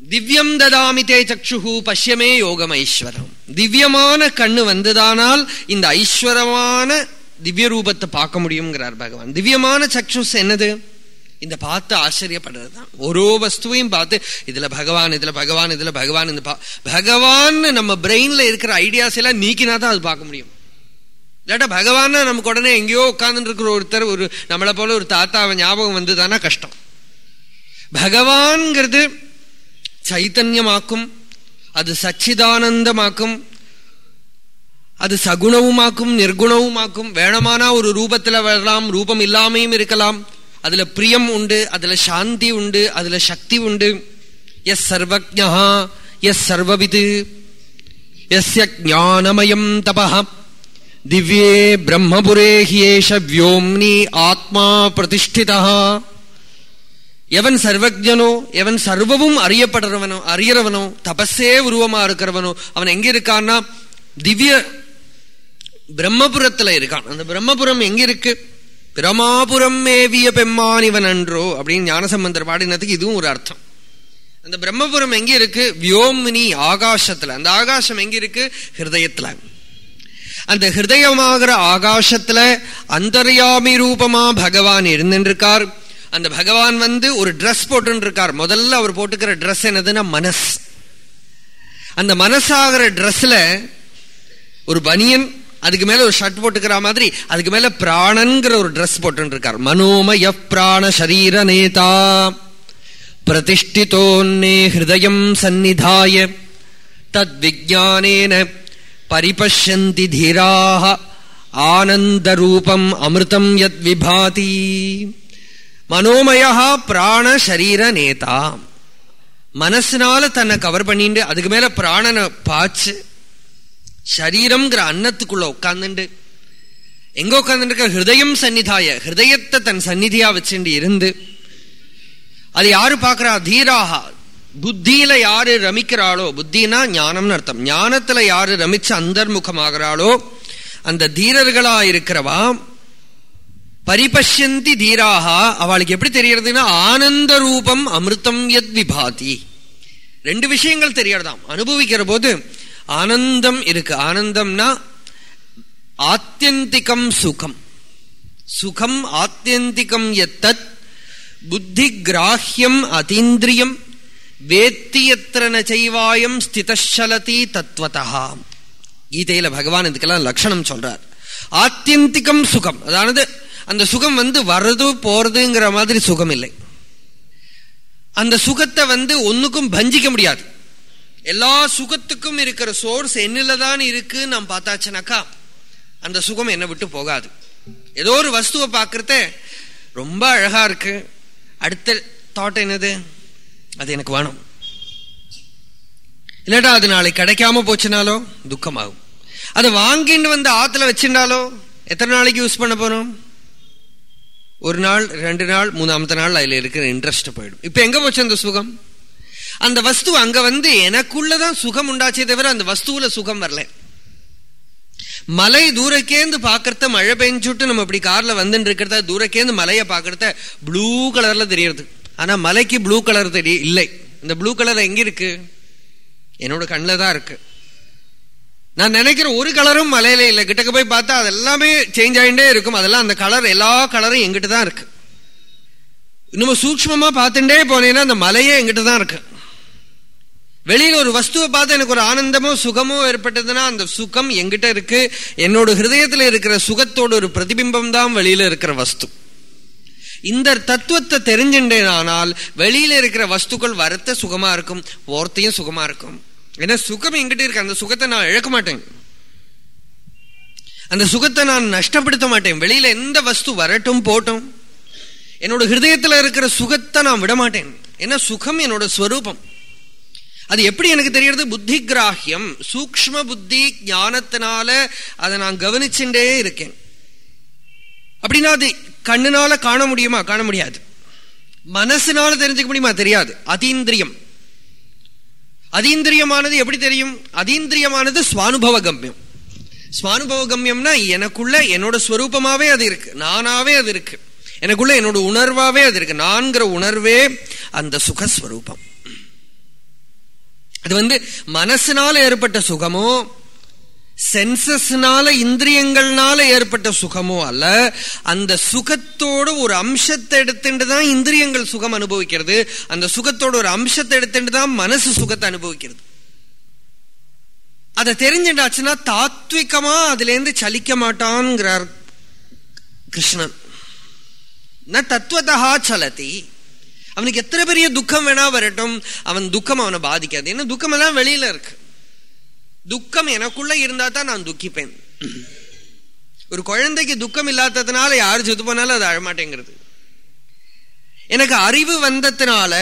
திவ்யம் ததாமி தே சக்ஷு பஷ்யமே யோகம் ஐஸ்வரம். திவ்யமான கண்ணு வந்ததானால் இந்த ஐஸ்வரமான திவ்ய ரூபத்தை பார்க்க முடியுங்கிறார் பகவான். திவ்யமான சக்ஷுஸ் என்னது? இந்த பார்த்து ஆச்சரியப்படுறது தான் ஒரு வஸ்துவையும் பார்த்து இதுல பகவான் இதுல பகவான் இதுல பகவான் இந்த பா- பகவான் நம்ம பிரெயின்ல இருக்கிற ஐடியாஸ் எல்லாம் நீக்கினா தான் அது பார்க்க முடியும். இல்லாட்டா பகவான் நமக்கு உடனே எங்கேயோ உட்கார்ந்துட்டு இருக்கிற ஒருத்தர் ஒரு நம்மளை போல ஒரு தாத்தாவை ஞாபகம் வந்ததுதானா கஷ்டம். பகவான்ங்கிறது சைத்தன்யமாக்கும் அது சச்சிதானந்தமாக்கும் அது சகுணவுமாக்கும் நிர்குணவுமாக்கும் வேணமானா ஒரு ரூபத்தில் வரலாம் ரூபம் இல்லாமையும் இருக்கலாம். அதுல பிரியம் உண்டு அதுல சாந்தி உண்டு அதுல சக்தி உண்டு. எஸ் சர்வஜா எஸ் சர்வவிது எஸ்ய ஞானமயம் தபः திவ்யே பிரம்மபுரே ஹியேஷ வியோம்னி ஆத்மா பிரதிஷ்டிதா எவன் சர்வஜனோ எவன் சர்வமும் அறியப்படுறவனோ அறியறவனோ தபஸே உருவமா இருக்கிறவனோ அவன் எங்க இருக்கான்னா திவ்ய பிரம்மபுரத்துல இருக்கான். அந்த பிரம்மபுரம் எங்க இருக்கு? பிரமாபுரம் மேவிய பெம்மான் இவன் அன்றோ அப்படின்னு ஞானசம்பந்தர் பாடினதுக்கு இதுவும் ஒரு அர்த்தம். அந்த பிரம்மபுரம் எங்க இருக்கு? வியோமினி ஆகாசத்துல. அந்த ஆகாசம் எங்க இருக்கு? ஹிருதயத்துல. அந்த ஹிருதயமாகிற ஆகாசத்துல அந்தர்யாமி ரூபமா பகவான் இருந்துருக்கார் அந்த பகவான் வந்து ஒரு ட்ரெஸ் போட்டு இருக்கார் முதல்ல அவர் போட்டுக்கிற ட்ரெஸ் என்னதுன்னா மனஸ். அந்த மனசாகிற ட்ரெஸ்ல ஒரு பனியன் அதுக்கு மேல ஒரு ஷர்ட் போட்டுக்கிற மாதிரி அதுக்கு மேல பிராணன்கிற ஒரு ட்ரெஸ் போட்டு இருக்கார் மனோமய பிராண சரீர நேதா. பிரதிஷ்டிதோன்னே ஹிருதயம் சந்நிதாய. தத்விஜானேன பரிபஷ்யந்தி தீராக ஆனந்தரூபம் அமிர்தம் யத் விபாதி. மனோமயா பிராண சரீர நேதா. மனசுனால தன்னை கவர் பண்ணிட்டு அதுக்கு மேல பிராணனை பாய்ச்சு சரீரம்ங்கிற அன்னத்துக்குள்ள உட்காந்துண்டு எங்க உட்காந்துருக்க ஹிருதயம் சந்நிதாய ஹிருதயத்தை தன் சந்நிதியா வச்சுட்டு இருந்து அது யாரு பாக்குறா தீராகா புத்தியில யாரு ரமிக்கிறாளோ புத்தினா ஞானம்னு அர்த்தம். ஞானத்துல யாரு ரமிச்சு அந்தர்முகமாகிறாளோ அந்த தீரர்களா இருக்கிறவா பரிபஷ்யந்தி தீராகா அவளுக்கு எப்படி தெரியறதுன்னா ஆனந்த ரூபம் அமிர்தம் யத் விபாதி. ரெண்டு விஷயங்கள் தெரியறதாம் அனுபவிக்கிற போது ஆனந்தம் இருக்கு. ஆனந்தம்னா ஆத்தியந்திகம் சுகம். சுகம் ஆத்தியந்திகம் எத்தத் புத்தி கிராஹ்யம் அதீந்திரியம் வேத்தியத்திரன செய்வாயம் ஸ்திதலதி தத்வதா கீதையில பகவான் இதுக்கெல்லாம் லட்சணம் சொல்றார். ஆத்தியந்திகம் சுகம். அதாவது அந்த சுகம் வந்து வர்றது போறதுங்கிற மாதிரி சுகம் இல்லை அந்த சுகத்தை வந்து ஒன்றுக்கும் பஞ்சிக்க முடியாது. எல்லா சுகத்துக்கும் இருக்கிற சோர்ஸ் என்னில தான் இருக்கு நாம் பார்த்தாச்சுனாக்கா அந்த சுகம் என்னை விட்டு போகாது. ஏதோ ஒரு வஸ்துவை பார்க்கறத ரொம்ப அழகா இருக்கு. அடுத்த தாட் என்னது? அது எனக்கு வேணும். இல்லாட்டா அது நாளைக்கு கிடைக்காம போச்சுனாலோ துக்கமாகும். அதை வாங்கிட்டு வந்து ஆற்றுல வச்சிருந்தாலோ எத்தனை நாளைக்கு யூஸ் பண்ண போறோம்? ஒரு நாள் ரெண்டு நாள் மூணாமத்த நாள் அதில் இருக்கிற இன்ட்ரெஸ்ட் போயிடும். இப்போ எங்கே போச்சு அந்த சுகம்? அந்த வஸ்து அங்கே வந்து எனக்குள்ளதான் சுகம் உண்டாச்சே தவிர அந்த வஸ்துவில் சுகம் வரல. மலை தூரக்கேந்து பார்க்கறத மழை பெஞ்சுட்டு நம்ம இப்படி காரில் வந்துட்டு இருக்கிறத தூரக்கேந்து மலையை பார்க்கறத ப்ளூ கலரில் தெரியறது. ஆனால் மலைக்கு ப்ளூ கலர் தெரிய இல்லை. இந்த ப்ளூ கலர் எங்கே இருக்கு? என்னோட கண்ணில் தான் இருக்குது நான் நினைக்கிற ஒரு கலரும் மலையில இல்லை. கிட்டக்க போய் பார்த்தா அது எல்லாமே சேஞ்ச் ஆகிட்டே இருக்கும். அதெல்லாம் அந்த கலர் எல்லா கலரும் எங்கிட்ட தான் இருக்கு. இன்னும் சூக்மமா பார்த்துட்டே போனீங்கன்னா அந்த மலையே எங்கிட்ட தான் இருக்கு. வெளியில ஒரு வஸ்துவை பார்த்து எனக்கு ஒரு ஆனந்தமோ சுகமோ ஏற்பட்டதுன்னா அந்த சுகம் எங்கிட்ட இருக்கு. என்னோட ஹிருதயத்தில் இருக்கிற சுகத்தோட ஒரு பிரதிபிம்பம் தான் வெளியில இருக்கிற வஸ்து. இந்த தத்துவத்தை தெரிஞ்சுட்டேனால் வெளியில இருக்கிற வஸ்துக்கள் வரத்த சுகமா இருக்கும் ஓர்த்தையும் சுகமா இருக்கும். ஏன்னா சுகம் எங்கிட்ட இருக்கு அந்த சுகத்தை நான் இழக்க மாட்டேன். அந்த சுகத்தை நான் நஷ்டப்படுத்த மாட்டேன். வெளியில எந்த வஸ்து வரட்டும் போட்டும். என்னோட ஹிருதயத்தில் இருக்கிற சுகத்தை நான் விட மாட்டேன். ஏன்னா சுகம்? என்னோட ஸ்வரூபம். அது எப்படி எனக்கு தெரியறது புத்தி கிராஹியம் சூக்ம புத்தி ஞானத்தினால அதை நான் கவனிச்சுட்டே இருக்கேன். அப்படின்னா அது கண்ணுனால காண முடியுமா? காண முடியாது. மனசுனால தெரிஞ்சுக்க முடியுமா? தெரியாது. அதீந்திரியம். அதீந்திரியமானது எப்படி தெரியும்? அதீந்திரியமானது சுவானுபவ கம்யம் சுவானுபவ கம்யம்னா எனக்குள்ள என்னோட ஸ்வரூபமாவே அது இருக்கு. நானாவே அது இருக்கு. எனக்குள்ள என்னோட உணர்வாவே அது இருக்கு. நான்கிற உணர்வே அந்த சுகஸ்வரூபம். அது வந்து மனசினால் ஏற்பட்ட சுகமோ சென்சஸ்னால இந்திரியங்கள்னால ஏற்பட்ட சுகமோ அல்ல. அந்த சுகத்தோட ஒரு அம்சத்தை எடுத்துட்டு தான் இந்திரியங்கள் சுகம் அனுபவிக்கிறது. அந்த சுகத்தோட ஒரு அம்சத்தை எடுத்துட்டு தான் மனசு சுகத்தை அனுபவிக்கிறது. அதை தெரிஞ்சுட்டாச்சுன்னா தாத்விகமா அதுலேருந்து சலிக்க மாட்டான்ங்கிறார் கிருஷ்ணன். ந தத்துவதா சலதி. அவனுக்கு எத்தனை பெரிய துக்கம் வேணா வரட்டும். அவன் துக்கம் அவனை பாதிக்காது. ஏன்னா துக்கம் எல்லாம் வெளியில இருக்கு. துக்கம் எனக்குள்ள இருந்தா தான் நான் துக்கிப்பேன். ஒரு குழந்தைக்கு துக்கம் இல்லாததுனால யார் செத்து போனாலும் அது அழமாட்டேங்கிறது. எனக்கு அறிவு வந்ததுனால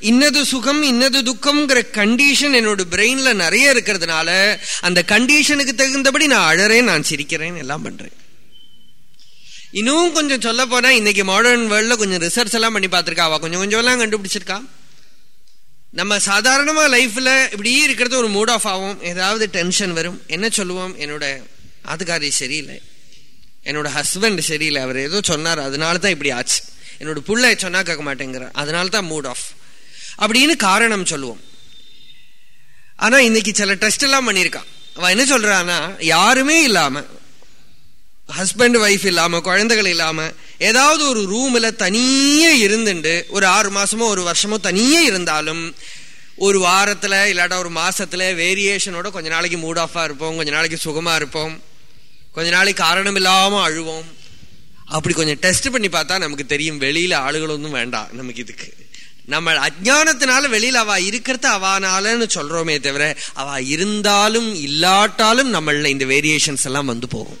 இன்னது சுகம் இன்னது துக்கம்ங்கிற கண்டிஷன் என்னோட பிரெயின்ல நிறைய இருக்கிறதுனால அந்த கண்டிஷனுக்கு தகுந்தபடி நான் அழறேன் நான் சிரிக்கிறேன் எல்லாம் பண்றேன். இன்னும் கொஞ்சம் சொல்ல போனா இன்னைக்கு மாடர்ன் வேர்ல்ட்ல கொஞ்சம் ரிசர்ச் எல்லாம் பண்ணி பார்த்திருக்கா கொஞ்சம் கொஞ்சம் எல்லாம் கண்டுபிடிச்சிருக்கா. நம்ம சாதாரணமாக லைஃப்பில் இப்படியே இருக்கிறது ஒரு மூட் ஆஃப் ஆகும். ஏதாவது டென்ஷன் வரும். என்ன சொல்லுவோம்? என்னோட ஆத்துக்காரி சரியில்லை. என்னோட ஹஸ்பண்ட் சரியில்லை. அவர் ஏதோ சொன்னார். அதனால தான் இப்படி ஆச்சு. என்னோட புள்ள சொன்னா கேட்க மாட்டேங்கிறார் அதனால தான் மூட் ஆஃப் அப்படின்னு காரணம் சொல்லுவோம். ஆனால் இன்னைக்கு சில டெஸ்ட் எல்லாம் பண்ணியிருக்கான். அவன் என்ன சொல்றான்னா யாருமே இல்லாமல் ஹஸ்பண்ட் ஒய்ஃப் இல்லாமல் குழந்தைகள் இல்லாமல் ஏதாவது ஒரு ரூமில் தனியே இருந்துண்டு ஒரு ஆறு மாசமோ ஒரு வருஷமோ தனியே இருந்தாலும் ஒரு வாரத்தில் இல்லாட்டா ஒரு மாசத்துல வேரியேஷனோட கொஞ்ச நாளைக்கு மூட் ஆஃபாக இருப்போம் கொஞ்ச நாளைக்கு சுகமாக இருப்போம் கொஞ்ச நாளைக்கு காரணம் இல்லாமல் அழுவோம். அப்படி கொஞ்சம் டெஸ்ட் பண்ணி பார்த்தா நமக்கு தெரியும் வெளியில் ஆளுகள் ஒன்றும் வேண்டாம் நமக்கு இதுக்கு. நம்ம அஜானத்தினால வெளியில் அவ இருக்கிறத அவனாலன்னு சொல்றோமே தவிர அவ இருந்தாலும் இல்லாட்டாலும் நம்மள இந்த வேரியேஷன்ஸ் எல்லாம் வந்து போகும்.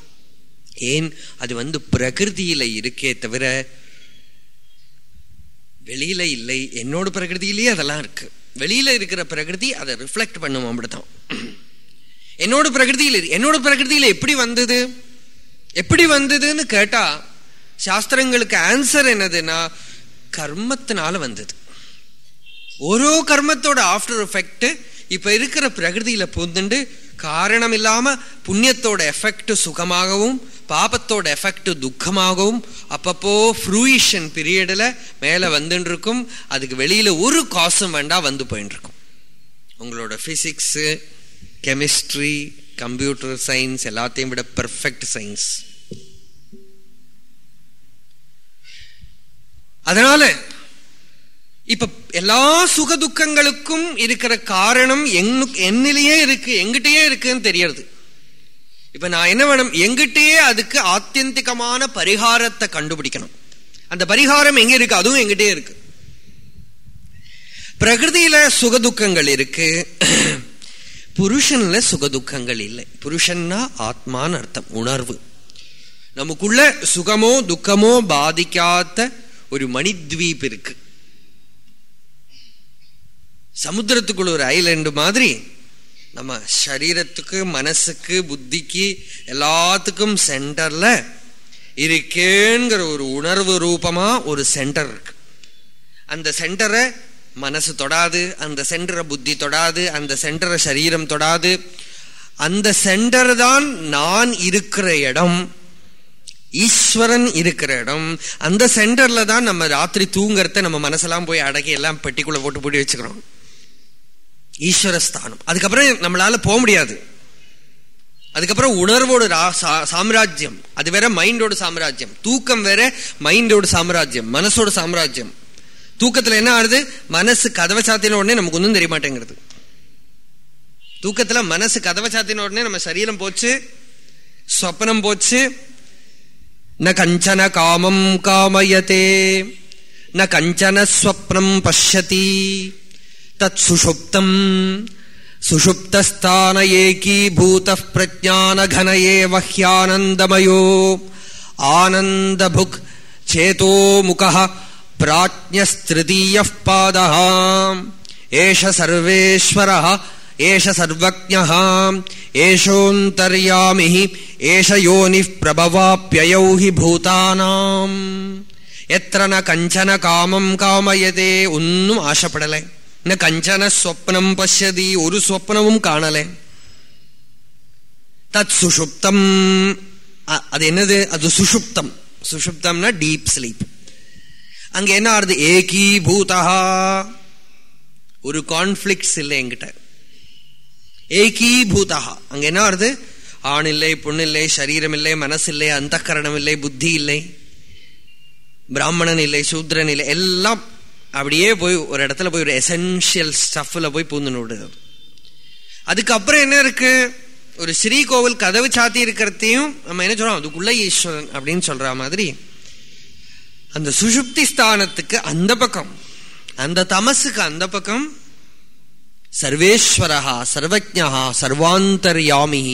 ஏன்? அது வந்து பிரகிருதியில இருக்கே தவிர வெளியில இல்லை. என்னோட பிரகிருதியிலேயே அதெல்லாம் இருக்கு. வெளியில இருக்கிற பிரகிருதி அதை ரிஃப்ளெக்ட் பண்ணும் அப்படித்தான். என்னோட பிரகிருதியில் என்னோட பிரகிருதியில எப்படி வந்தது? எப்படி வந்ததுன்னு கேட்டா சாஸ்திரங்களுக்கு ஆன்சர் என்னதுன்னா கர்மத்தினால வந்தது. ஓரோ கர்மத்தோட ஆஃப்டர் எஃபெக்ட் இப்ப இருக்கிற பிரகிருதியில பூந்துண்டு காரணம் இல்லாம புண்ணியத்தோட எஃபெக்ட் சுகமாகவும் பாபத்தோட எஃபெக்ட் துக்கமாகவும் அப்பப்போ ஃப்ரூயிஷன் பீரியடில் மேலே வந்துட்டு இருக்கும் அதுக்கு வெளியில் ஒரு காசும் வேண்டாம் வந்து போயின்னு இருக்கும் உங்களோட ஃபிசிக்ஸு கெமிஸ்ட்ரி கம்ப்யூட்டர் சயின்ஸ் எல்லாத்தையும் விட பெர்ஃபெக்ட் சயின்ஸ் அதனால இப்ப எல்லா சுக துக்கங்களுக்கும் இருக்கிற காரணம் என்னிலேயே இருக்கு எங்கிட்டயே இருக்குன்னு தெரியறது. இப்ப நான் என்ன வேணும் எங்கிட்டயே அதுக்கு ஆத்தியந்திகமான பரிகாரத்தை கண்டுபிடிக்கணும். அந்த பரிகாரம் எங்க இருக்கு அதுவும் எங்கிட்டே இருக்கு. பிரகிருதியில சுகதுக்கங்கள் இருக்கு புருஷன்ல சுகதுக்கங்கள் இல்லை. புருஷன்னா ஆத்மான்னு அர்த்தம் உணர்வு. நமக்குள்ள சுகமோ துக்கமோ பாதிக்காத ஒரு மணித்வீப் இருக்கு. சமுத்திரத்துக்குள்ள ஒரு ஐலண்டு மாதிரி நம்ம சரீரத்துக்கு மனசுக்கு புத்திக்கு எல்லாத்துக்கும் சென்டர்ல இருக்கேங்கிற ஒரு உணர்வு ரூபமா ஒரு சென்டர் இருக்கு. அந்த சென்டரை மனசு தொடாது அந்த சென்டரை புத்தி தொடாது அந்த சென்டரை சரீரம் தொடாது. அந்த சென்டர் தான் நான் இருக்கிற இடம் ஈஸ்வரன் இருக்கிற இடம். அந்த சென்டர்ல தான் நம்ம ராத்திரி தூங்குறத நம்ம மனசெல்லாம் போய் அடக்கி எல்லாம் பெட்டிக்குள்ள போட்டு போட்டு வச்சுக்கிறோம். ஈஸ்வரஸ்தானம். அதுக்கப்புறம் நம்மளால போக முடியாது. அதுக்கப்புறம் உணர்வோட சாம்ராஜ்யம். அது வேற மைண்டோட சாம்ராஜ்யம். தூக்கம் வேற மைண்டோட சாம்ராஜ்யம். மனசோட சாம்ராஜ்யம். தூக்கத்துல என்ன ஆகுது? மனசு கதவை சாத்தின உடனே நமக்கு ஒன்றும் தெரிய மாட்டேங்கிறது. தூக்கத்துல மனசு கதவை சாத்தின உடனே நம்ம சரீரம் போச்சு. ஸ்வப்னம் போச்சு. ந கஞ்சன காமம் காமயத்தே ந கஞ்சன ஸ்வப்னம் பஷ்யதி. तत्सुषुप्तम् सुषुप्तस्थान एकीभूतः प्रज्ञानघन एव ह्यानन्दमयो आनन्दभुक् चेतोमुकः प्राज्ञस्तृतीयः पादः। एष सर्वेश्वरः एष सर्वज्ञः। एषोऽन्तर्यामिः एष योनिः प्रभवाप्ययौ हि भूतानाम्। यत्र न कञ्चन कामम् कामयते उन्नु आशपडले। காமயதே ஒன்னும் ஆசைப்படலை ந கஞ்சன ஸ்வப்னம் பசியதி ஒரு ஸ்வப்னமும் காணலை தத் சுஷுப்தம் அது என்னது அது சுஷுப்தம் சுஷுப்தம்னா டீப் ஸ்லீப் அங்க என்ன ஆறுது ஏகீபூதா ஒரு கான்ஃபிளிக்ஸ் இல்லை என்கிட்ட ஏகீபூதா அங்க என்ன ஆறுது ஆண் இல்லை பொண்ணு இல்லை சரீரம் இல்லை மனசு இல்லை அந்த கரணம் இல்லை புத்தி இல்லை பிராமணன் இல்லை சூத்ரன் இல்லை எல்லாம் அப்படியே போய் ஒரு இடத்துல போய் ஒரு எசென்ஷியல் ஸ்டஃப்ல போய் பூந்து விடுது. அதுக்கப்புறம் என்ன இருக்கு? ஒரு ஸ்ரீ கோவில் கதவு சாத்தி இருக்கிறதையும் நம்ம என்ன சொல்றோம்? அதுக்குள்ள ஈஸ்வரன் அப்படின்னு சொல்ற மாதிரி அந்த சுஷுப்தி ஸ்தானத்துக்கு அந்த பக்கம் அந்த தமசுக்கு அந்த பக்கம் சர்வேஸ்வரா சர்வஜா சர்வாந்தர்யாமி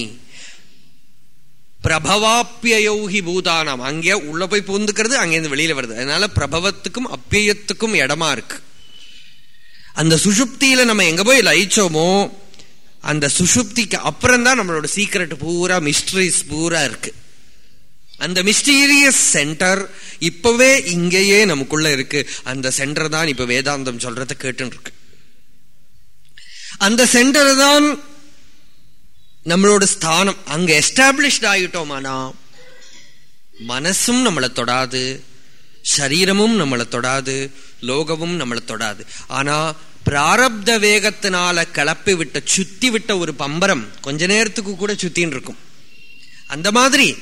பிரபவாப்பியௌஹி பூதானாம். அங்கே உள்ள போய் பூந்துக்கிறது அங்கேருந்து வெளியில வருது. அதனால பிரபவத்துக்கும் அப்பியத்துக்கும் இடமா இருக்கு. அந்த சுஷுப்தியில நம்ம எங்க போய் லயிச்சோமோ அந்த சுஷுப்திக்கு அப்புறம் தான் நம்மளோட சீக்கிரட் பூரா மிஸ்டரிஸ் பூரா இருக்கு. அந்த மிஸ்டீரியஸ் சென்டர் இப்பவே இங்கேயே நமக்குள்ள இருக்கு. அந்த சென்டர் தான் இப்ப வேதாந்தம் சொல்றத கேட்டு இருக்கு. அந்த சென்டர் தான் நம்மளோட ஸ்தானம் அங்க எஸ்டாப்ளிஷ்ட் ஆகிட்டோமானா மனசும் நம்மளை தொடாது சரீரமும் நம்மளை தொடாது லோகமும் நம்மளை தொடாது. ஆனா பிராரப்த வேகத்தினால கிளப்பி விட்ட சுத்தி விட்ட ஒரு பம்பரம் கொஞ்ச நேரத்துக்கு கூட சுத்தின்னு இருக்கும். அந்த மாதிரி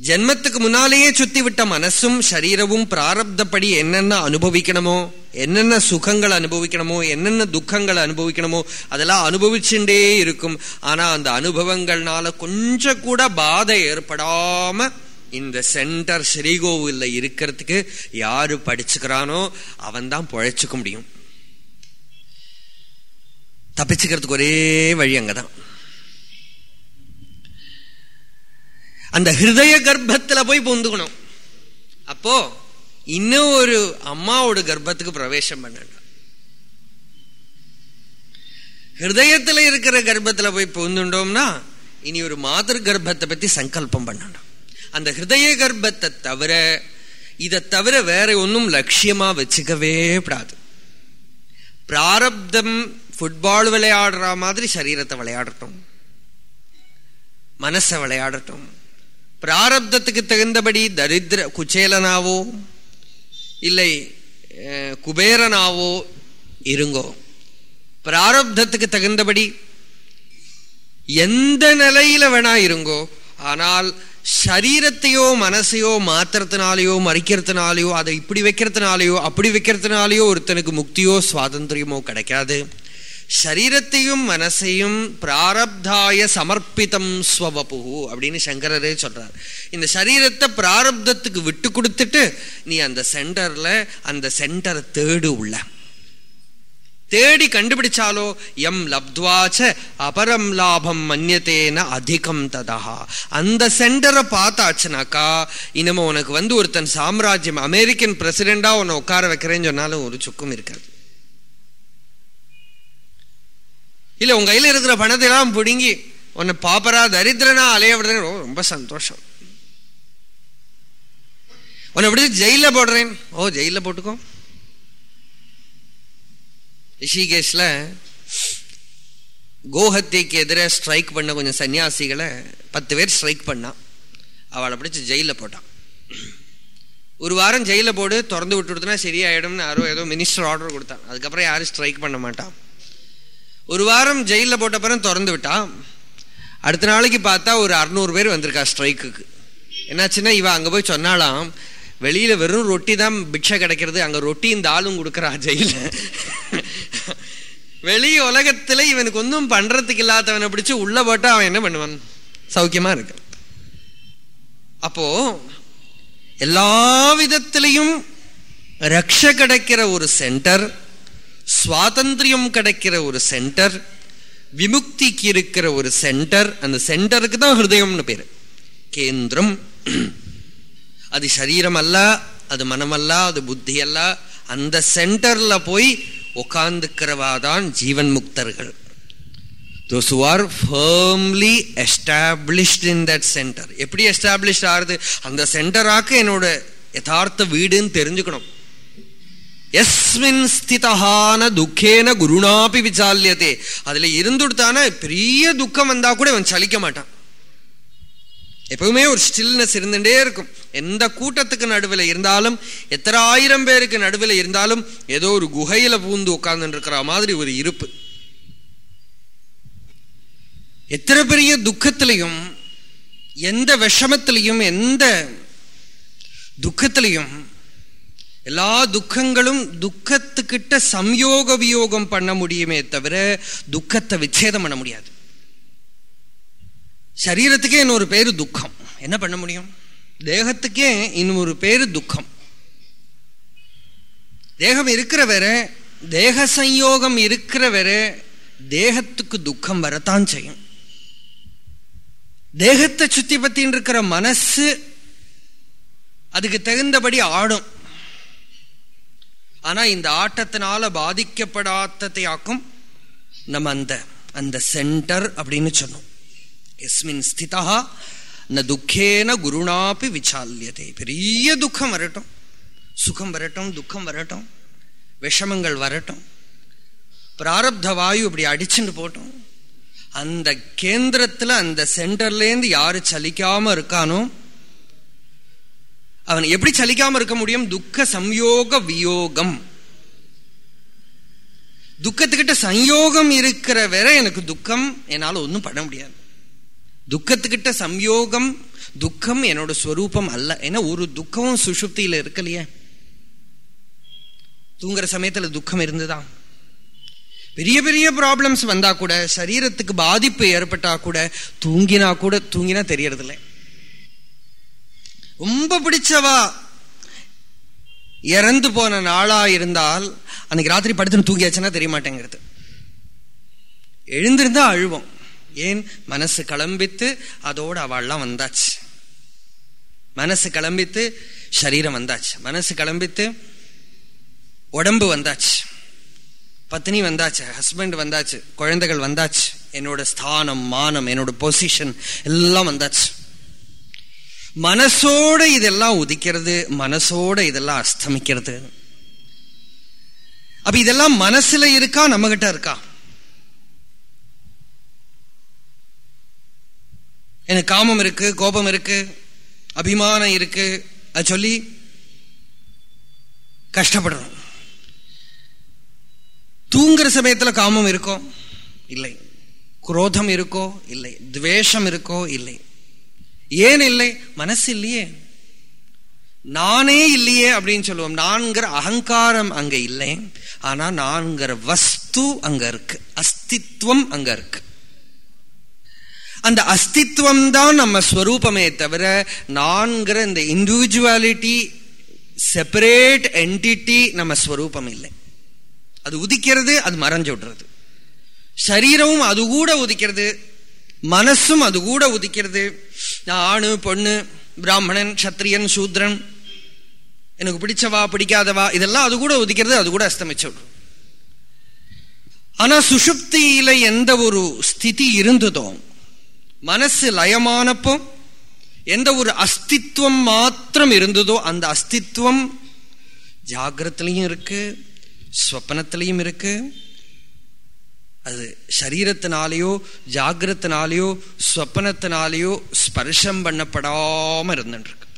ஜென்மத்துக்கு முன்னாலேயே சுத்தி விட்ட மனசும் சரீரமும் பிராரப்தப்படி என்னென்ன அனுபவிக்கணுமோ என்னென்ன சுகங்கள் அனுபவிக்கணுமோ என்னென்ன துக்கங்கள் அனுபவிக்கணுமோ அதெல்லாம் அனுபவிச்சுட்டே இருக்கும். ஆனா அந்த அனுபவங்கள்னால கொஞ்சம் கூட பாதை ஏற்படாம இந்த சென்டர் ஸ்ரீகோவில்ல இருக்கிறதுக்கு யாரு படிச்சுக்கிறானோ அவன் தான் பொழைச்சுக்க முடியும். தப்பிச்சுக்கிறதுக்கு ஒரே வழி அங்கதான். அந்த ஹிருதய கர்ப்பத்தில் போய் பொந்துக்கணும். அப்போ இன்னும் ஒரு அம்மாவோட கர்ப்பத்துக்கு பிரவேசம் பண்ணணும். ஹிருதயத்தில் இருக்கிற கர்ப்பத்தில் போய் பொந்துட்டோம்னா இனி ஒரு மாதர் கர்ப்பத்தை பற்றி சங்கல்பம் பண்ணணும். அந்த ஹிருதய கர்ப்பத்தை தவிர இதை தவிர வேற ஒன்றும் லட்சியமாக வச்சுக்கவே கூடாது. பிராரப்தம் ஃபுட்பால் விளையாடுற மாதிரி சரீரத்தை விளையாடட்டும். மனசை விளையாடட்டும். பிராரப்தத்துக்கு தகுந்தபடி தரித்திர குச்சேலனாவோ இல்லை குபேரனாவோ இருங்கோ. பிராரப்தத்துக்கு தகுந்தபடி எந்த நிலையில வேணா இருங்கோ. ஆனால் சரீரத்தையோ மனசையோ மாத்துறதுனாலயோ மறிக்கிறதுனாலயோ அதை இப்படி வைக்கிறதுனாலயோ அப்படி வைக்கிறதுனாலயோ ஒருத்தனுக்கு முக்தியோ சுவாதந்திரியமோ கிடைக்காது. சரீரத்தையும் மனசையும் பிராரப்தாய சமர்ப்பிதம் ஸ்வபு அப்படின்னு சங்கரரே சொல்றார். இந்த சரீரத்தை பிராரப்தத்துக்கு விட்டு கொடுத்துட்டு நீ அந்த சென்டர்ல அந்த சென்டரை தேடு உள்ள. தேடி கண்டுபிடிச்சாலோ எம் லப்துவாச்ச அபரம் லாபம் மன்னியத்தேன அதிகம் ததா அந்த சென்டரை பார்த்தாச்சுனாக்கா இனிமே உனக்கு வந்து ஒருத்தன் சாம்ராஜ்யம் அமெரிக்கன் பிரசிடெண்டா உன்னை உட்கார வைக்கிறேன்னு சொன்னாலும் ஒரு சுக்கும் இருக்காது. இல்லை உங்கள் கையில் இருக்கிற பணத்தை எல்லாம் பிடுங்கி உன்னை பாப்பரா தரித்திரனா அலைய விடுறேன் ரொம்ப சந்தோஷம். உன்னை எப்படி ஜெயிலில் போடுறேன். ஓ ஜெயிலில் போட்டுக்கோ. ரிஷிகேஷில் கோஹத்தியக்கு எதிராக ஸ்ட்ரைக் பண்ண கொஞ்சம் சன்னியாசிகளை பத்து பேர் ஸ்ட்ரைக் பண்ணான் அவளை பிடிச்சி ஜெயிலில் போட்டான். ஒரு வாரம் ஜெயிலில் போடு திறந்து விட்டுடுத்துனா சரியாயிடும்னு யாரோ ஏதோ மினிஸ்டர் ஆர்டர் கொடுத்தான். அதுக்கப்புறம் யாரும் ஸ்ட்ரைக் பண்ண மாட்டான். ஒரு வாரம் ஜெயிலில் போட்ட திறந்து விட்டான். அடுத்த நாளைக்கு பார்த்தா ஒரு அறுநூறு பேர் வந்திருக்கா ஸ்ட்ரைக்குக்கு. என்னாச்சுன்னா இவன் அங்கே போய் சொன்னாலாம் வெளியில் வெறும் ரொட்டி தான் பிக்ஷை கிடைக்கிறது அங்கே ரொட்டி இந்த ஆளும் கொடுக்குறா ஜெயிலில் வெளி உலகத்தில் இவனுக்கு ஒன்றும் பண்ணுறதுக்கு இல்லாதவனை பிடிச்சி உள்ளே போட்டால் அவன் என்ன பண்ணுவான்? சௌக்கியமாக இருக்கு அப்போ எல்லா விதத்திலையும் ரக்ஷ கிடைக்கிற ஒரு சென்டர் சுவாதந்திரியம் கிடைக்கிற ஒரு சென்டர் விமுக்திக்கு இருக்கிற ஒரு சென்டர் அந்த சென்டருக்கு தான் ஹிருதயம்னு பேர். கேந்திரம் அது சரீரம் அல்ல அது மனமல்ல அது புத்தி அல்ல அந்த சென்டர்ல போய் உட்கார்ந்துக்கிறவா தான் ஜீவன் முக்தர்கள். Those who are established in that center எப்படி எஸ்டாப்ளிஷ்ட் ஆகுது? அந்த சென்டராக்கு என்னோட யதார்த்த வீடுன்னு தெரிஞ்சுக்கணும். எஸ்மின் ஸ்திதஹான துக்கேன குருணாபி விசாலியதே. அதுல இருந்துட்டான பெரிய துக்கம் வந்தா கூட அவன் சலிக்க மாட்டான். எப்பவுமே ஒரு ஸ்டில்னஸ் இருந்துட்டே இருக்கும். எந்த கூட்டத்துக்கு நடுவில் இருந்தாலும் எத்தனை ஆயிரம் பேருக்கு நடுவில் இருந்தாலும் ஏதோ ஒரு குகையில பூந்து உட்கார்ந்துருக்கிற மாதிரி ஒரு இருப்பு. எத்தனை பெரிய துக்கத்திலையும் எந்த விஷமத்திலையும் எந்த துக்கத்திலையும் எல்லா துக்கங்களும் துக்கத்துக்கிட்ட சம்யோக வியோகம் பண்ண முடியுமே தவிர துக்கத்தை விச்சேதம் பண்ண முடியாது. சரீரத்துக்கே இன்னொரு பேர் துக்கம். என்ன பண்ண முடியும்? தேகத்துக்கே இன்னொரு பேர் துக்கம். தேகம் இருக்கிற வர தேக சம்யோகம் இருக்கிற வர தேகத்துக்கு துக்கம் வரத்தான் செய்யும். தேகத்தை சுத்தி பத்தின்னு இருக்கிற மனசு அதுக்கு தகுந்தபடி ஆடும். ஆனா இந்த ஆட்டத்தினால பாதிக்கப்படாததையாக்கும் நம்ம அந்த அந்த சென்டர் அப்படின்னு சொன்னோம். எஸ்மின் ஸ்திதா ந துக்கேன குருணாப்பி விசால்யதே. பெரிய துக்கம் வரட்டும். சுகம் வரட்டும் துக்கம் வரட்டும். விஷமங்கள் வரட்டும். பிராரப்த வாயு இப்படி அடிச்சுட்டு போட்டோம். அந்த கேந்திரத்தில் அந்த சென்டர்லேருந்து யாரு சலிக்காமல் இருக்கானோ அவன் எப்படி சலிக்காம இருக்க முடியும்? துக்க சம்யோக வியோகம். துக்கத்துக்கிட்ட சம்யோகம் இருக்கிற வரை எனக்கு துக்கம் என்னால ஒன்றும் பண்ண முடியாது. துக்கத்துக்கிட்ட சம்யோகம் துக்கம் என்னோட ஸ்வரூபம் அல்ல. ஏன்னா ஒரு துக்கமும் சுஷுப்தியில் இருக்கலையே. தூங்குற சமயத்துல துக்கம் இருந்துதான். பெரிய பெரிய ப்ராப்ளம்ஸ் வந்தா கூட சரீரத்துக்கு பாதிப்பு ஏற்பட்டா கூட தூங்கினா கூட தூங்கினா தெரியறதில்லை. ரொம்ப பிடிச்சவா? இறந்து போன நாளா இருந்தால் அன்னைக்கு ராத்திரி படுத்துன்னு தூங்கியாச்சுன்னா தெரிய மாட்டேங்கிறது எழுந்திருந்தா அழுவோம். ஏன்? மனசு கிளம்பித்து அதோட அவள்லாம் வந்தாச்சு. மனசு கிளம்பித்து சரீரம் வந்தாச்சு. மனசு கிளம்பித்து உடம்பு வந்தாச்சு. பத்னி வந்தாச்சு ஹஸ்பண்ட் வந்தாச்சு குழந்தைகள் வந்தாச்சு. என்னோட ஸ்தானம் மானம் என்னோட பொசிஷன் எல்லாம் வந்தாச்சு. மனசோட இதெல்லாம் உதிக்கிறது மனசோட இதெல்லாம் அஸ்தமிக்கிறது. அப்ப இதெல்லாம் மனசுல இருக்கா நம்ம கிட்ட இருக்கா? எனக்கு காமம் இருக்கு கோபம் இருக்கு அபிமானம் இருக்கு அது சொல்லி கஷ்டப்படுறோம். தூங்குற சமயத்துல காமம் இருக்கோ? இல்லை. குரோதம் இருக்கோ? இல்லை. துவேஷம் இருக்கோ? இல்லை. ஏன் இல்லை? மனசு இல்லையே. நானே இல்லையே அப்படின்னு சொல்லுவோம். நான்கிற அகங்காரம் அங்க இல்லை. ஆனா நான்கிற வஸ்து அங்க இருக்கு. அஸ்தித்வம் அங்க இருக்கு. அந்த அஸ்தித்வம் தான் நம்ம ஸ்வரூபமே தவிர நான்கிற இந்த இண்டிவிஜுவாலிட்டி செப்பரேட் என்டிட்டி நம்ம ஸ்வரூபம் இல்லை. அது உதிக்கிறது அது மறைஞ்சு விடுறது. சரீரமும் அது கூட உதிக்கிறது. மனசும் அது கூட உதிக்கிறது. ஆணு பொண்ணு பிராமணன் சத்திரியன் சூத்ரன் எனக்கு பிடிச்சவா பிடிக்காதவா இதெல்லாம் அது கூட உதிக்கிறது அது கூட அஸ்தமிச்சு ஆனா சுஷுப்தியில எந்த ஒரு ஸ்திதி இருந்ததோ மனசு லயமானப்போ எந்த ஒரு அஸ்தித்வம் மாத்திரம் இருந்ததோ அந்த அஸ்தித்வம் ஜாகிரத்திலையும் இருக்கு ஸ்வப்னத்திலையும் இருக்கு அது சரீரத்தினாலேயோ ஜாகிரத்தினாலேயோ ஸ்வப்னத்தினாலேயோ ஸ்பர்ஷம் பண்ணப்படாமல் இருந்துட்டுருக்கு.